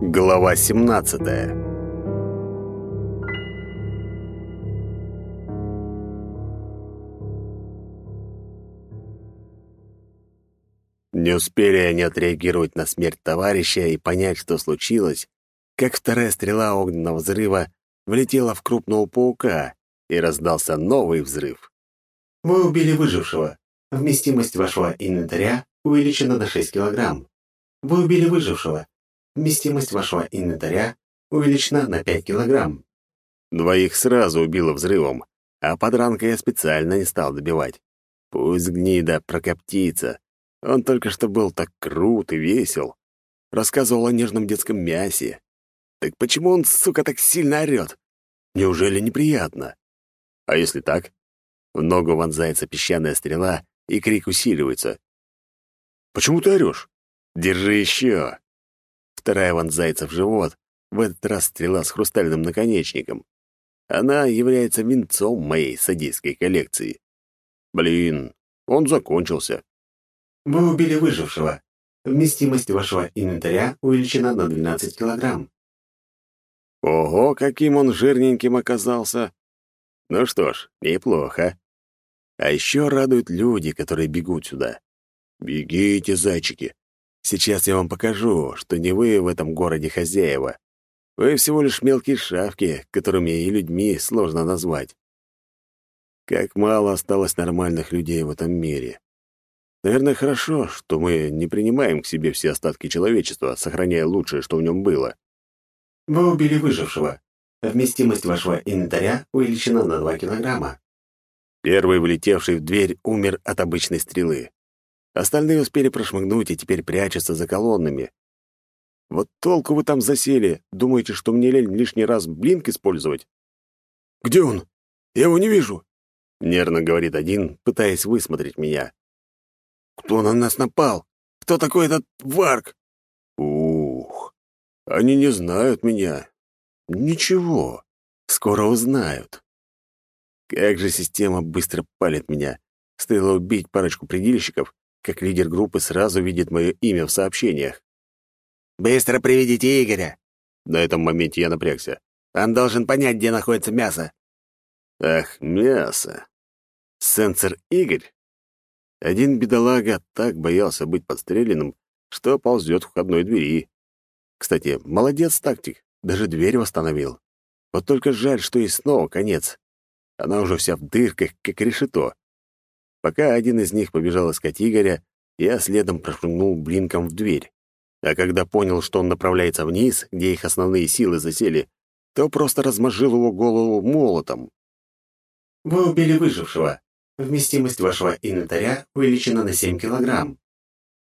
Глава 17 Не успели они отреагировать на смерть товарища и понять, что случилось, как вторая стрела огненного взрыва влетела в крупного паука, и раздался новый взрыв. Вы убили выжившего. Вместимость вашего инвентаря увеличена до 6 килограмм. Вы убили выжившего. Вместимость вашего инвентаря увеличена на 5 килограмм. Двоих сразу убило взрывом, а подранка я специально не стал добивать. Пусть гнида прокоптится. Он только что был так крут и весел. Рассказывал о нежном детском мясе. Так почему он, сука, так сильно орёт? Неужели неприятно? А если так? В ногу вонзается песчаная стрела, и крик усиливается. «Почему ты орёшь? Держи еще!» Вторая вонзается в живот, в этот раз стрела с хрустальным наконечником. Она является венцом моей садистской коллекции. Блин, он закончился. Вы убили выжившего. Вместимость вашего инвентаря увеличена на 12 килограмм. Ого, каким он жирненьким оказался. Ну что ж, неплохо. А еще радуют люди, которые бегут сюда. Бегите, зайчики. Сейчас я вам покажу, что не вы в этом городе хозяева. Вы всего лишь мелкие шавки, которыми и людьми сложно назвать. Как мало осталось нормальных людей в этом мире. Наверное, хорошо, что мы не принимаем к себе все остатки человечества, сохраняя лучшее, что в нем было. Вы убили выжившего. Вместимость вашего инвентаря увеличена на 2 килограмма. Первый, влетевший в дверь, умер от обычной стрелы. Остальные успели прошмыгнуть и теперь прячутся за колоннами. Вот толку вы там засели. Думаете, что мне лень лишний раз блинк использовать? «Где он? Я его не вижу!» — нервно говорит один, пытаясь высмотреть меня. «Кто на нас напал? Кто такой этот Варк?» «Ух, они не знают меня. Ничего, скоро узнают. Как же система быстро палит меня. Стоило убить парочку предельщиков, как лидер группы сразу видит мое имя в сообщениях. «Быстро приведите Игоря!» На этом моменте я напрягся. «Он должен понять, где находится мясо». Ах, мясо. Сенсор Игорь? Один бедолага так боялся быть подстреленным, что ползет в входной двери. Кстати, молодец тактик, даже дверь восстановил. Вот только жаль, что и снова конец. Она уже вся в дырках, как решето. Пока один из них побежал искать Игоря, я следом прошмыгнул блинком в дверь. А когда понял, что он направляется вниз, где их основные силы засели, то просто размозжил его голову молотом. «Вы убили выжившего. Вместимость вашего инвентаря увеличена на 7 килограмм».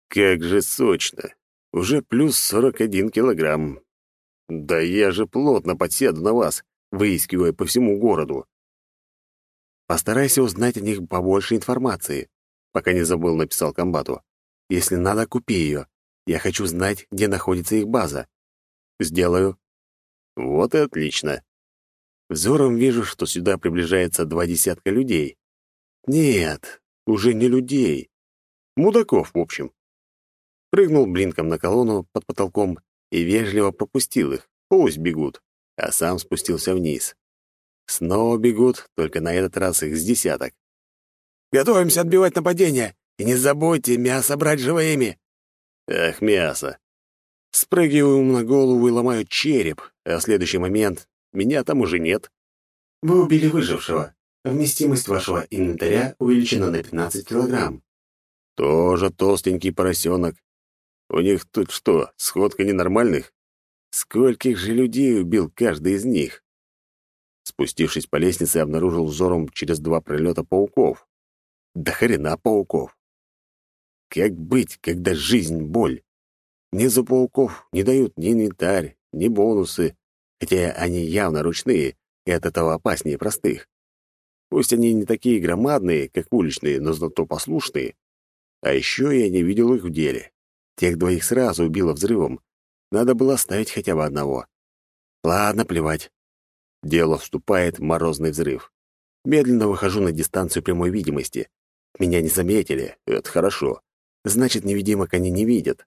«Как же сочно! Уже плюс 41 килограмм. Да я же плотно подседу на вас, выискивая по всему городу. Постарайся узнать о них побольше информации. Пока не забыл, написал комбату. Если надо, купи ее. Я хочу знать, где находится их база. Сделаю. Вот и отлично. Взором вижу, что сюда приближается два десятка людей. Нет, уже не людей. Мудаков, в общем. Прыгнул блинком на колонну под потолком и вежливо пропустил их. Пусть бегут. А сам спустился вниз. Снова бегут, только на этот раз их с десяток. «Готовимся отбивать нападение, и не забудьте мясо брать живыми!» «Эх, мясо!» Спрыгиваю на голову и ломаю череп, а в следующий момент меня там уже нет. Вы убили выжившего. Вместимость вашего инвентаря увеличена на 15 килограмм. Тоже толстенький поросенок. У них тут что, сходка ненормальных? Скольких же людей убил каждый из них? Спустившись по лестнице, обнаружил взором через два пролета пауков. Да хрена пауков! Как быть, когда жизнь — боль? Мне за пауков не дают ни инвентарь, ни бонусы, хотя они явно ручные и от этого опаснее простых. Пусть они не такие громадные, как уличные, но зато послушные. А еще я не видел их в деле. Тех двоих сразу убило взрывом. Надо было оставить хотя бы одного. Ладно, плевать. Дело вступает в морозный взрыв. Медленно выхожу на дистанцию прямой видимости. Меня не заметили, это хорошо. Значит, невидимок они не видят.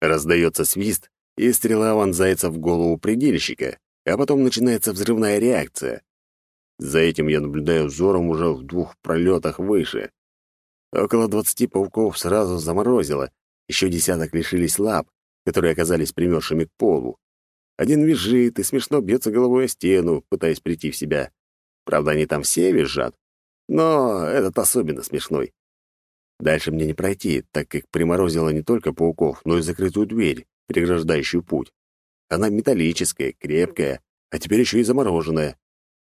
Раздается свист, и стрела вонзается в голову предельщика, а потом начинается взрывная реакция. За этим я наблюдаю взором уже в двух пролетах выше. Около двадцати пауков сразу заморозило, еще десяток лишились лап, которые оказались примершими к полу. Один визжит и смешно бьется головой о стену, пытаясь прийти в себя. Правда, они там все визжат, но этот особенно смешной. Дальше мне не пройти, так как приморозило не только пауков, но и закрытую дверь, преграждающую путь. Она металлическая, крепкая, а теперь еще и замороженная.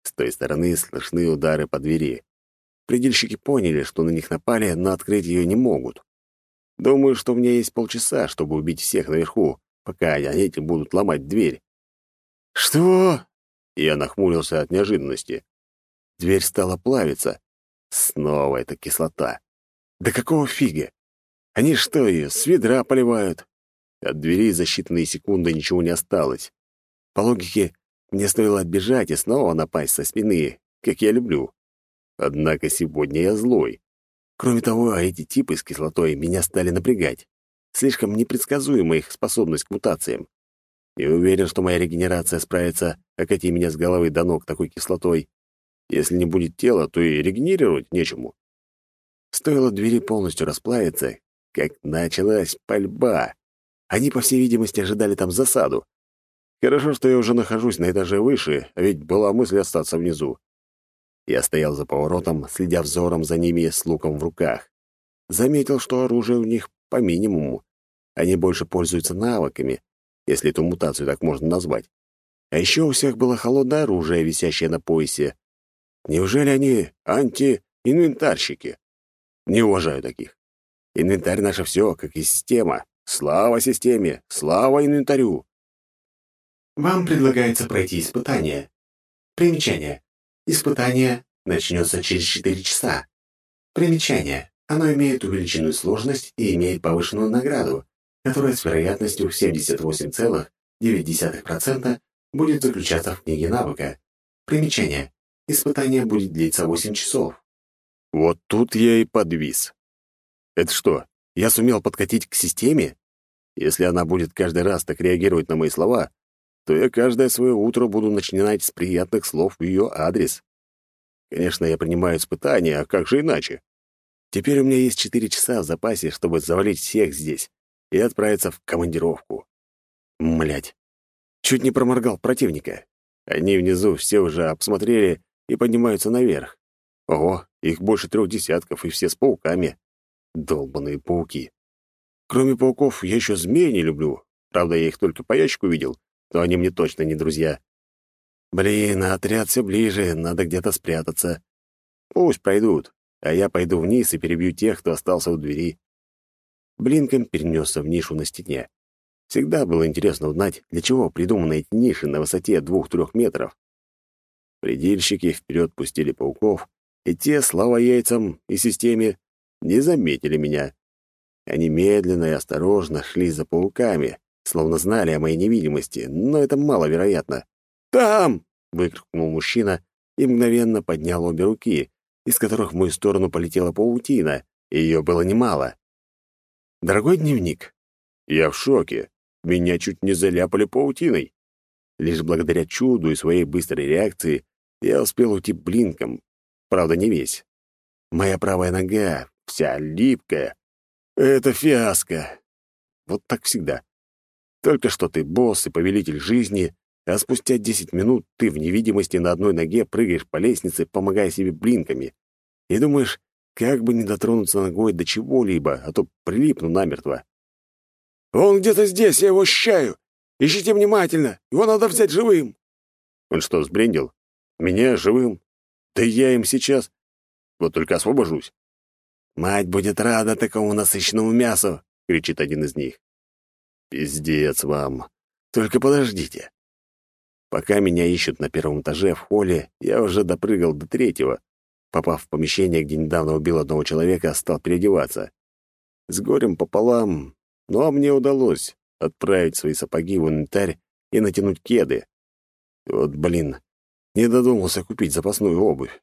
С той стороны слышны удары по двери. Предельщики поняли, что на них напали, но открыть ее не могут. Думаю, что у меня есть полчаса, чтобы убить всех наверху, пока эти будут ломать дверь. «Что?» Я нахмурился от неожиданности. Дверь стала плавиться. Снова эта кислота. Да какого фига? Они что, ее с ведра поливают? От двери за считанные секунды ничего не осталось. По логике, мне стоило отбежать и снова напасть со спины, как я люблю. Однако сегодня я злой. Кроме того, эти типы с кислотой меня стали напрягать. Слишком непредсказуема их способность к мутациям. Не уверен, что моя регенерация справится, окати меня с головы до ног такой кислотой. Если не будет тела, то и регенерировать нечему. Стоило двери полностью расплавиться, как началась пальба. Они, по всей видимости, ожидали там засаду. Хорошо, что я уже нахожусь на этаже выше, а ведь была мысль остаться внизу. Я стоял за поворотом, следя взором за ними с луком в руках. Заметил, что оружие у них по минимуму. Они больше пользуются навыками, если эту мутацию так можно назвать. А еще у всех было холодное оружие, висящее на поясе. Неужели они анти-инвентарщики? Не уважаю таких. Инвентарь — наше все, как и система. Слава системе! Слава инвентарю! Вам предлагается пройти испытание. Примечание. Испытание начнется через 4 часа. Примечание. Оно имеет увеличенную сложность и имеет повышенную награду, которая с вероятностью в 78,9% будет заключаться в книге навыка. Примечание. Испытание будет длиться 8 часов. Вот тут я и подвис. Это что, я сумел подкатить к системе? Если она будет каждый раз так реагировать на мои слова, то я каждое свое утро буду начинать с приятных слов в ее адрес. Конечно, я принимаю испытания, а как же иначе? Теперь у меня есть четыре часа в запасе, чтобы завалить всех здесь и отправиться в командировку. Млять. Чуть не проморгал противника. Они внизу все уже обсмотрели и поднимаются наверх. Ого, их больше трех десятков, и все с пауками. Долбаные пауки. Кроме пауков, я еще змей не люблю. Правда, я их только по ящику видел, то они мне точно не друзья. Блин, отряд все ближе, надо где-то спрятаться. Пусть пройдут, а я пойду вниз и перебью тех, кто остался у двери. Блинком перенесся в нишу на стене. Всегда было интересно узнать, для чего придуманы эти ниши на высоте двух-трех метров. Предельщики вперед пустили пауков, и те, слава яйцам и системе, не заметили меня. Они медленно и осторожно шли за пауками, словно знали о моей невидимости, но это маловероятно. «Там!» — выкрикнул мужчина и мгновенно поднял обе руки, из которых в мою сторону полетела паутина, и ее было немало. «Дорогой дневник, я в шоке. Меня чуть не заляпали паутиной. Лишь благодаря чуду и своей быстрой реакции я успел уйти блинком, правда, не весь. Моя правая нога, вся липкая. Это фиаско. Вот так всегда. Только что ты босс и повелитель жизни, а спустя десять минут ты в невидимости на одной ноге прыгаешь по лестнице, помогая себе блинками, и думаешь, как бы не дотронуться ногой до чего-либо, а то прилипну намертво. «Он где-то здесь, я его ощущаю! Ищите внимательно, его надо взять живым!» Он что, сбрендил? Меня живым? Да я им сейчас... Вот только освобожусь. «Мать будет рада такому насыщенному мясу!» — кричит один из них. «Пиздец вам! Только подождите!» Пока меня ищут на первом этаже в холле, я уже допрыгал до третьего. Попав в помещение, где недавно убил одного человека, стал переодеваться. С горем пополам, но мне удалось отправить свои сапоги в инвентарь и натянуть кеды. Вот, блин, не додумался купить запасную обувь.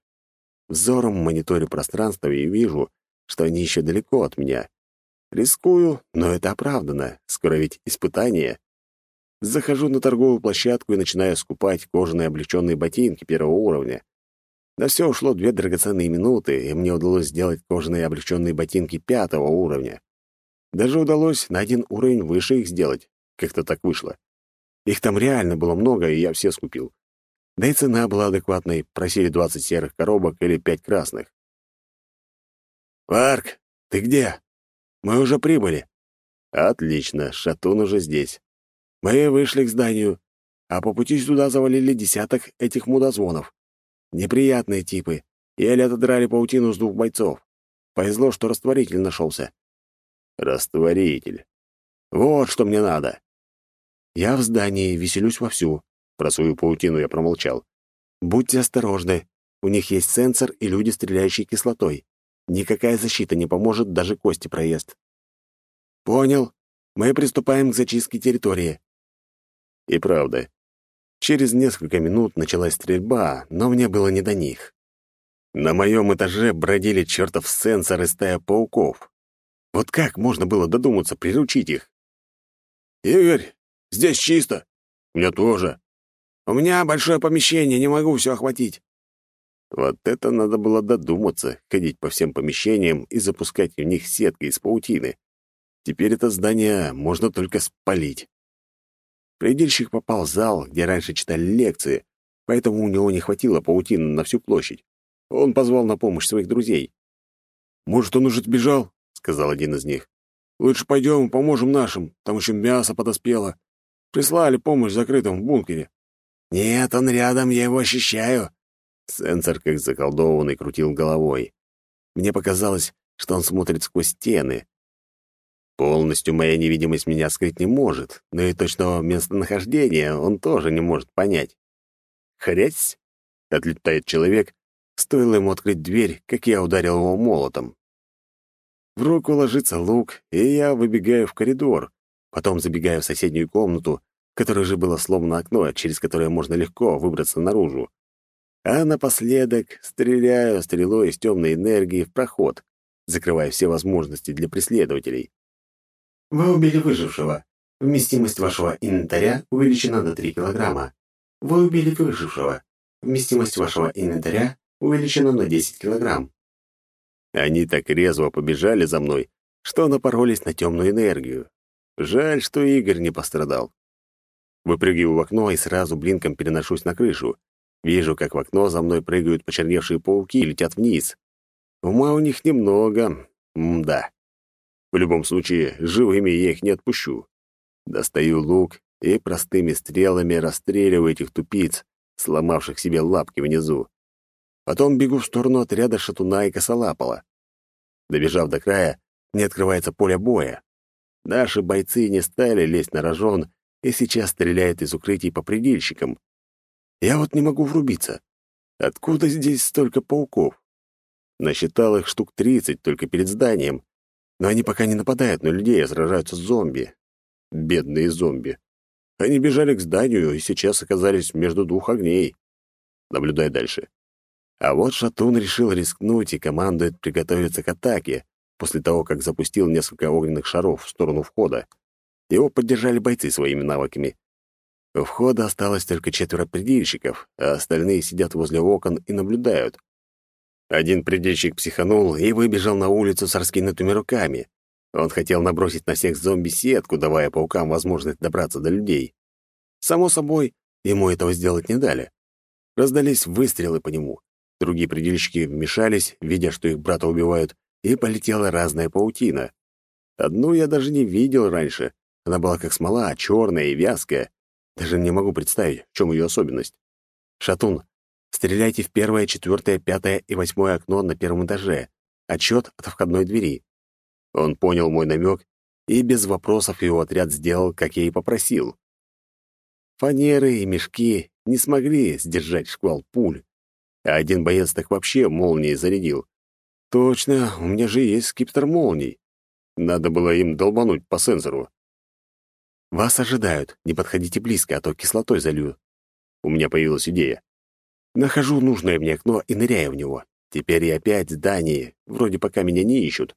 Взором мониторю пространство и вижу, что они еще далеко от меня. Рискую, но это оправдано, скоро ведь испытание. Захожу на торговую площадку и начинаю скупать кожаные облегченные ботинки первого уровня. На все ушло две драгоценные минуты, и мне удалось сделать кожаные облегченные ботинки пятого уровня. Даже удалось на один уровень выше их сделать. Как-то так вышло. Их там реально было много, и я все скупил. Да и цена была адекватной, просили 20 серых коробок или 5 красных. «Варк, ты где? Мы уже прибыли». «Отлично, Шатун уже здесь. Мы вышли к зданию, а по пути сюда завалили десяток этих мудозвонов. Неприятные типы. Еле отодрали паутину с двух бойцов. Повезло, что растворитель нашелся. Растворитель. Вот что мне надо. Я в здании, веселюсь вовсю. Про свою паутину я промолчал. Будьте осторожны. У них есть сенсор и люди, стреляющие кислотой. Никакая защита не поможет, даже кости проезд. Понял. Мы приступаем к зачистке территории. И правда, Через несколько минут началась стрельба, но мне было не до них. На моем этаже бродили чертов сенсор стая пауков. Вот как можно было додуматься приручить их? «Игорь, здесь чисто». «У меня тоже». «У меня большое помещение, не могу все охватить». Вот это надо было додуматься, ходить по всем помещениям и запускать в них сетки из паутины. Теперь это здание можно только спалить. Предельщик попал в зал, где раньше читали лекции, поэтому у него не хватило паутины на всю площадь. Он позвал на помощь своих друзей. «Может, он уже сбежал?» — сказал один из них. «Лучше пойдем поможем нашим, там еще мясо подоспело. Прислали помощь закрытым в бункере». «Нет, он рядом, я его ощущаю». Сенсор, как заколдованный, крутил головой. Мне показалось, что он смотрит сквозь стены, Полностью моя невидимость меня скрыть не может, но и точного местонахождения он тоже не может понять. Хрясь! Отлетает человек, стоило ему открыть дверь, как я ударил его молотом. В руку ложится лук, и я выбегаю в коридор, потом забегаю в соседнюю комнату, в которой же было сломано окно, через которое можно легко выбраться наружу. А напоследок стреляю стрелой из темной энергии в проход, закрывая все возможности для преследователей. Вы убили выжившего. Вместимость вашего инвентаря увеличена до 3 килограмма. Вы убили выжившего. Вместимость вашего инвентаря увеличена на 10 килограмм. Они так резво побежали за мной, что напоролись на темную энергию. Жаль, что Игорь не пострадал. Выпрыгиваю в окно и сразу блинком переношусь на крышу. Вижу, как в окно за мной прыгают почерневшие пауки и летят вниз. Ума у них немного. М-да. В любом случае, живыми я их не отпущу. Достаю лук и простыми стрелами расстреливаю этих тупиц, сломавших себе лапки внизу. Потом бегу в сторону отряда шатуна и косолапала. Добежав до края, мне открывается поле боя. Наши бойцы не стали лезть на рожон и сейчас стреляют из укрытий по предельщикам. Я вот не могу врубиться. Откуда здесь столько пауков? Насчитал их штук тридцать только перед зданием, но они пока не нападают на людей, а сражаются с зомби. Бедные зомби. Они бежали к зданию и сейчас оказались между двух огней. Наблюдай дальше. А вот Шатун решил рискнуть и командует приготовиться к атаке после того, как запустил несколько огненных шаров в сторону входа. Его поддержали бойцы своими навыками. У входа осталось только четверо предельщиков, а остальные сидят возле окон и наблюдают. Один предельщик психанул и выбежал на улицу с раскинутыми руками. Он хотел набросить на всех зомби сетку, давая паукам возможность добраться до людей. Само собой, ему этого сделать не дали. Раздались выстрелы по нему. Другие предельщики вмешались, видя, что их брата убивают, и полетела разная паутина. Одну я даже не видел раньше. Она была как смола, черная и вязкая. Даже не могу представить, в чем ее особенность. Шатун Стреляйте в первое, четвертое, пятое и восьмое окно на первом этаже. Отчет от входной двери». Он понял мой намек, и без вопросов его отряд сделал, как я и попросил. Фанеры и мешки не смогли сдержать шквал пуль, а один боец так вообще молнией зарядил. «Точно, у меня же есть скиптер молний. Надо было им долбануть по сенсору. Вас ожидают, не подходите близко, а то кислотой залью. У меня появилась идея. Нахожу нужное мне окно и ныряю в него. Теперь я опять в здании, вроде пока меня не ищут.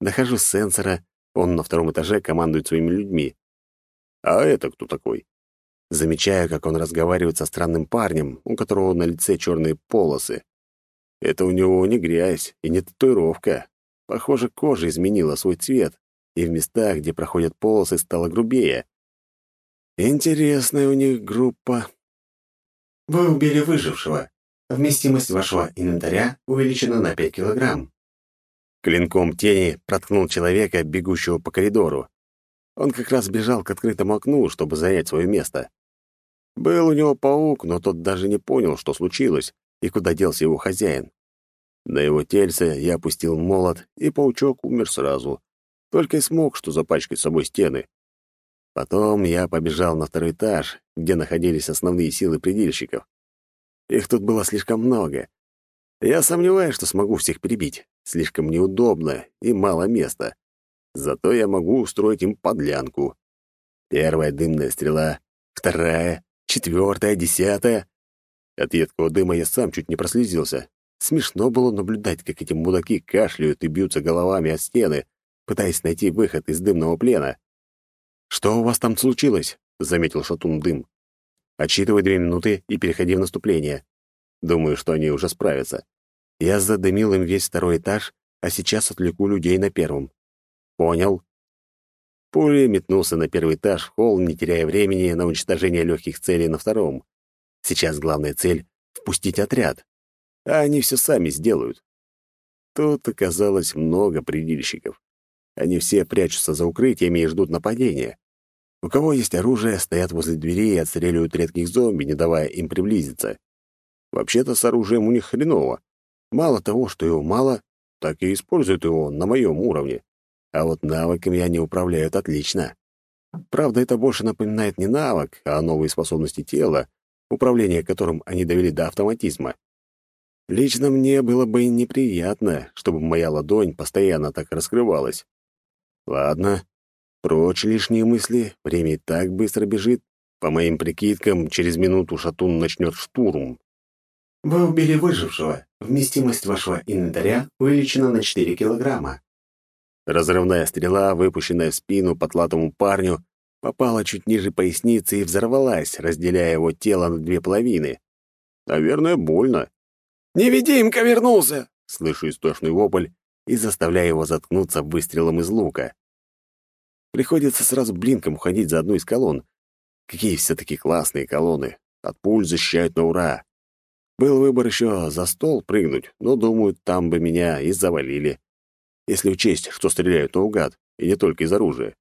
Нахожу сенсора, он на втором этаже командует своими людьми. А это кто такой? Замечаю, как он разговаривает со странным парнем, у которого на лице черные полосы. Это у него не грязь и не татуировка. Похоже, кожа изменила свой цвет, и в местах, где проходят полосы, стала грубее. Интересная у них группа. Вы убили выжившего. Вместимость вашего инвентаря увеличена на 5 килограмм. Клинком тени проткнул человека, бегущего по коридору. Он как раз бежал к открытому окну, чтобы занять свое место. Был у него паук, но тот даже не понял, что случилось и куда делся его хозяин. На его тельце я опустил молот, и паучок умер сразу. Только и смог, что запачкать собой стены. Потом я побежал на второй этаж, где находились основные силы предельщиков. Их тут было слишком много. Я сомневаюсь, что смогу всех перебить. Слишком неудобно и мало места. Зато я могу устроить им подлянку. Первая дымная стрела, вторая, четвертая, десятая. От едкого дыма я сам чуть не прослезился. Смешно было наблюдать, как эти мудаки кашляют и бьются головами о стены, пытаясь найти выход из дымного плена. «Что у вас там случилось?» — заметил Шатун дым. «Отсчитывай две минуты и переходи в наступление. Думаю, что они уже справятся. Я задымил им весь второй этаж, а сейчас отвлеку людей на первом. Понял. Пули метнулся на первый этаж в холл, не теряя времени на уничтожение легких целей на втором. Сейчас главная цель — впустить отряд. А они все сами сделают. Тут оказалось много предельщиков. Они все прячутся за укрытиями и ждут нападения. У кого есть оружие, стоят возле двери и отстреливают редких зомби, не давая им приблизиться. Вообще-то с оружием у них хреново. Мало того, что его мало, так и используют его на моем уровне. А вот навыками они управляют отлично. Правда, это больше напоминает не навык, а новые способности тела, управление которым они довели до автоматизма. Лично мне было бы неприятно, чтобы моя ладонь постоянно так раскрывалась. Ладно, прочь лишние мысли, время и так быстро бежит. По моим прикидкам, через минуту шатун начнет штурм. Вы убили выжившего. Вместимость вашего инвентаря увеличена на 4 килограмма. Разрывная стрела, выпущенная в спину потлатому парню, попала чуть ниже поясницы и взорвалась, разделяя его тело на две половины. Наверное, больно. «Невидимка вернулся!» — слышу истошный вопль и заставляю его заткнуться выстрелом из лука. Приходится сразу блинком уходить за одну из колонн. Какие все-таки классные колонны. От пуль защищают на ура. Был выбор еще за стол прыгнуть, но, думаю, там бы меня и завалили если учесть, что стреляют наугад, и не только из оружия.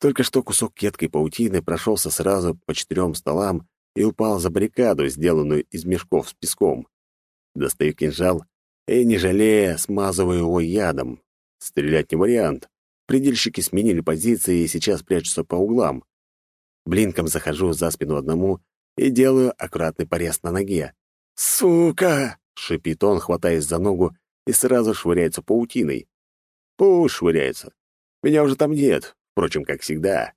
Только что кусок едкой паутины прошелся сразу по четырем столам и упал за баррикаду, сделанную из мешков с песком. Достаю кинжал и, не жалея, смазываю его ядом. Стрелять не вариант. Предельщики сменили позиции и сейчас прячутся по углам. Блинком захожу за спину одному и делаю аккуратный порез на ноге. «Сука!» — шипит он, хватаясь за ногу, и сразу швыряется паутиной. Пуш швыряется. Меня уже там нет, впрочем, как всегда.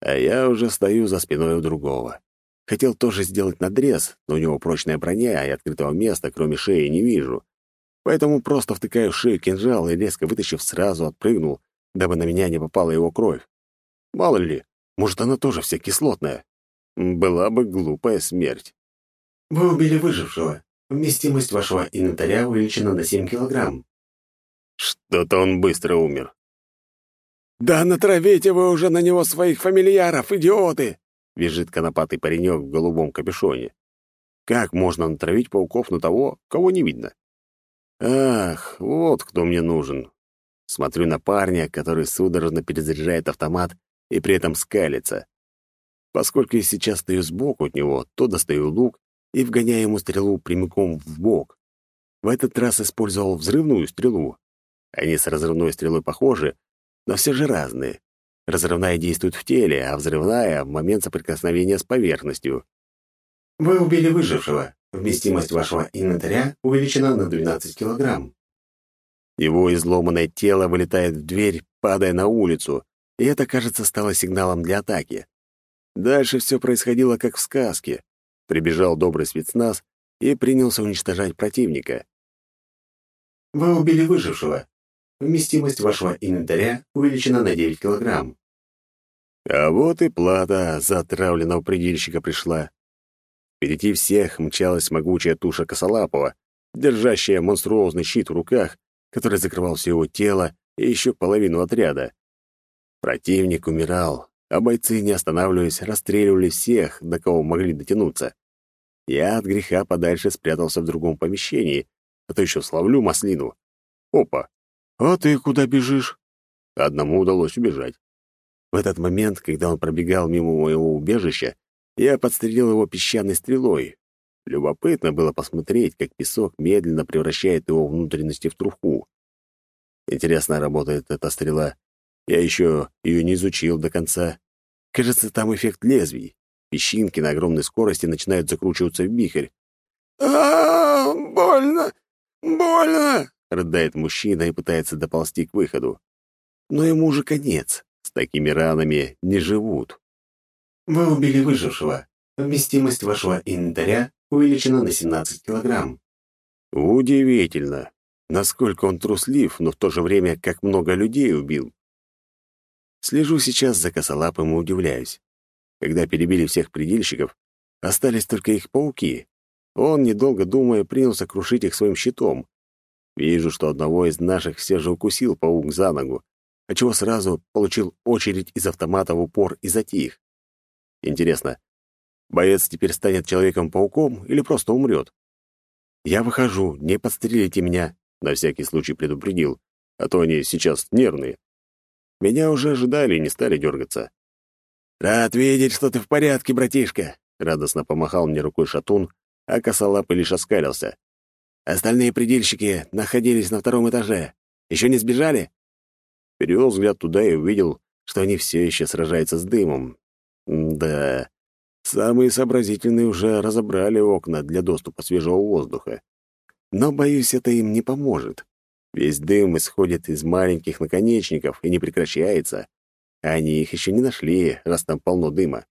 А я уже стою за спиной у другого. Хотел тоже сделать надрез, но у него прочная броня, и открытого места, кроме шеи, не вижу. Поэтому просто втыкаю в шею кинжал и, резко вытащив, сразу отпрыгнул, дабы на меня не попала его кровь. Мало ли, может, она тоже вся кислотная. Была бы глупая смерть. Вы убили выжившего. Вместимость вашего инвентаря увеличена на 7 килограмм. Что-то он быстро умер. «Да натравите вы уже на него своих фамильяров, идиоты!» — визжит конопатый паренек в голубом капюшоне. «Как можно натравить пауков на того, кого не видно?» «Ах, вот кто мне нужен!» Смотрю на парня, который судорожно перезаряжает автомат и при этом скалится. Поскольку я сейчас стою сбоку от него, то достаю лук и вгоняю ему стрелу прямиком в бок. В этот раз использовал взрывную стрелу, они с разрывной стрелой похожи, но все же разные. Разрывная действует в теле, а взрывная — в момент соприкосновения с поверхностью. Вы убили выжившего. Вместимость вашего инвентаря увеличена на 12 килограмм. Его изломанное тело вылетает в дверь, падая на улицу, и это, кажется, стало сигналом для атаки. Дальше все происходило как в сказке. Прибежал добрый спецназ и принялся уничтожать противника. Вы убили выжившего. Вместимость вашего инвентаря увеличена на 9 килограмм. А вот и плата за отравленного предельщика пришла. Впереди всех мчалась могучая туша косолапого, держащая монструозный щит в руках, который закрывал все его тело и еще половину отряда. Противник умирал, а бойцы, не останавливаясь, расстреливали всех, до кого могли дотянуться. Я от греха подальше спрятался в другом помещении, а то еще славлю маслину. Опа! А ты куда бежишь? Одному удалось убежать. В этот момент, когда он пробегал мимо моего убежища, я подстрелил его песчаной стрелой. Любопытно было посмотреть, как песок медленно превращает его внутренности в труху. Интересно работает эта стрела. Я еще ее не изучил до конца. Кажется, там эффект лезвий. Песчинки на огромной скорости начинают закручиваться в вихрь. а, Больно! Больно!» — рыдает мужчина и пытается доползти к выходу. Но ему уже конец. С такими ранами не живут. Вы убили выжившего. Вместимость вашего инвентаря увеличена на 17 килограмм. Удивительно, насколько он труслив, но в то же время как много людей убил. Слежу сейчас за косолапым и удивляюсь. Когда перебили всех предельщиков, остались только их пауки. Он, недолго думая, принялся крушить их своим щитом. Вижу, что одного из наших все же укусил паук за ногу, отчего сразу получил очередь из автомата в упор и затих. Интересно, боец теперь станет Человеком-пауком или просто умрет? Я выхожу, не подстрелите меня, на всякий случай предупредил, а то они сейчас нервные. Меня уже ожидали и не стали дергаться. «Рад видеть, что ты в порядке, братишка!» — радостно помахал мне рукой шатун, а косолапый лишь оскалился. «Остальные предельщики находились на втором этаже. Еще не сбежали?» Перевел взгляд туда и увидел, что они все еще сражаются с дымом. Да, самые сообразительные уже разобрали окна для доступа свежего воздуха. Но, боюсь, это им не поможет. Весь дым исходит из маленьких наконечников и не прекращается. Они их еще не нашли, раз там полно дыма.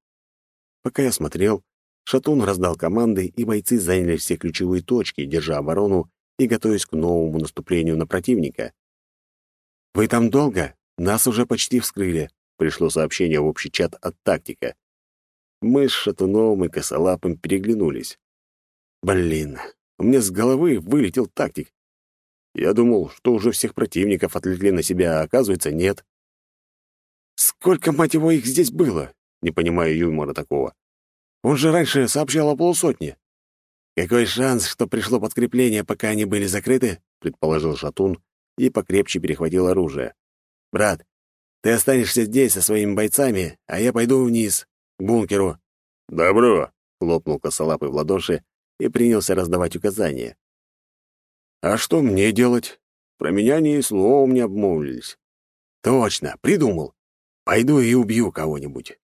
Пока я смотрел, Шатун раздал команды, и бойцы заняли все ключевые точки, держа оборону и готовясь к новому наступлению на противника. «Вы там долго? Нас уже почти вскрыли», — пришло сообщение в общий чат от тактика. Мы с Шатуновым и Косолапым переглянулись. «Блин, у меня с головы вылетел тактик. Я думал, что уже всех противников отвлекли на себя, а оказывается, нет. Сколько, мать его, их здесь было? Не понимаю юмора такого. Он же раньше сообщал о полусотне. Какой шанс, что пришло подкрепление, пока они были закрыты? Предположил Шатун, и покрепче перехватил оружие. «Брат, ты останешься здесь со своими бойцами, а я пойду вниз, к бункеру». «Добро!» — хлопнул косолапый в ладоши и принялся раздавать указания. «А что мне делать? Про меня ни словом не обмолвились». «Точно, придумал. Пойду и убью кого-нибудь.